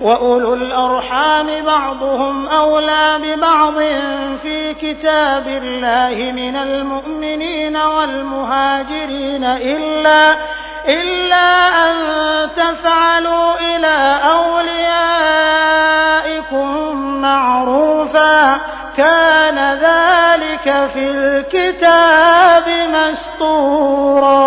وأولو الأرحام بعضهم أولى ببعض في كتاب الله من المؤمنين والمهاجرين إلا إلا أن تفعلوا إلى أوليائكم معروفا كان ذلك في الكتاب مسطورا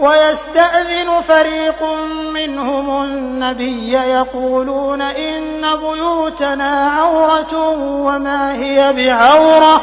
ويستأذن فريق منهم النبي يقولون إن بيوتنا عورة وما هي بعورة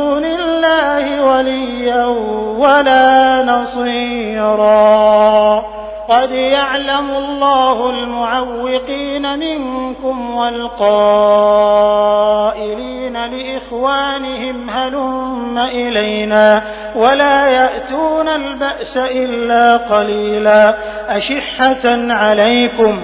وليا ولا نصيرا. قد يعلم الله المعوقين منكم والقائلين لإخوانهم هلم إلينا ولا يأتون البأس إلا قليلا. أشحة عليكم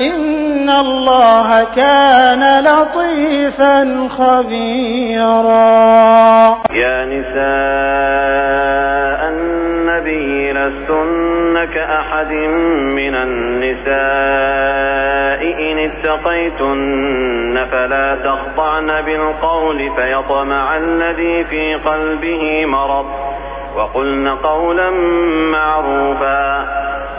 إن الله كان لطيفا خبيرا. يا نساء النبي لستن كأحد من النساء. إن اتقيتن فلا تخضعن بالقول فيطمع الذي في قلبه مرض. وقلن قولا معروفا.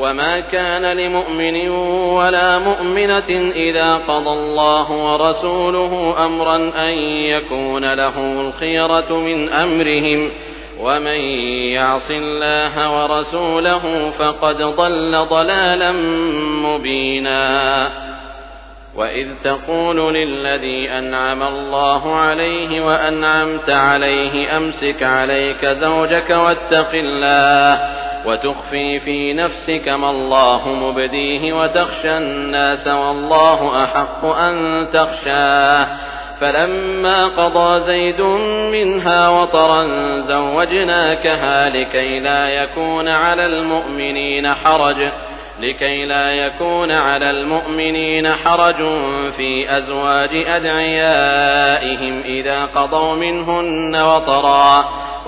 وما كان لمؤمن ولا مؤمنة إذا قضى الله ورسوله أمرا أن يكون له الخيرة من أمرهم ومن يعص الله ورسوله فقد ضل ضلالا مبينا وإذ تقول للذي أنعم الله عليه وأنعمت عليه أمسك عليك زوجك واتق الله وتخفي في نفسك ما الله مبديه وتخشى الناس والله أحق أن تخشاه. فلما قضى زيد منها وطرا زوجناكها لكي لا يكون على المؤمنين حرج لكي لا يكون على المؤمنين حرج في أزواج أدعيائهم إذا قضوا منهن وطرا.